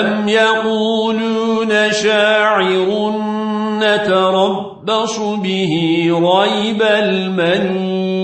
أم يقولون شاعر نتربص به ريب المنون